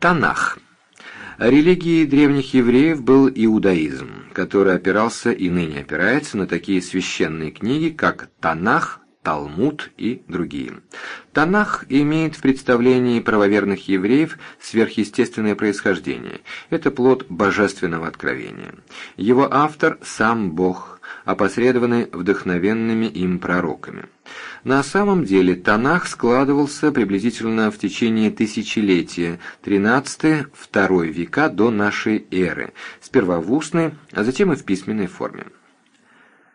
Танах. Религией древних евреев был иудаизм, который опирался и ныне опирается на такие священные книги, как Танах, Талмуд и другие. Танах имеет в представлении правоверных евреев сверхъестественное происхождение. Это плод божественного откровения. Его автор – сам Бог, опосредованный вдохновенными им пророками. На самом деле Танах складывался приблизительно в течение тысячелетия, 13-2 века до нашей эры, сперва в устной, а затем и в письменной форме.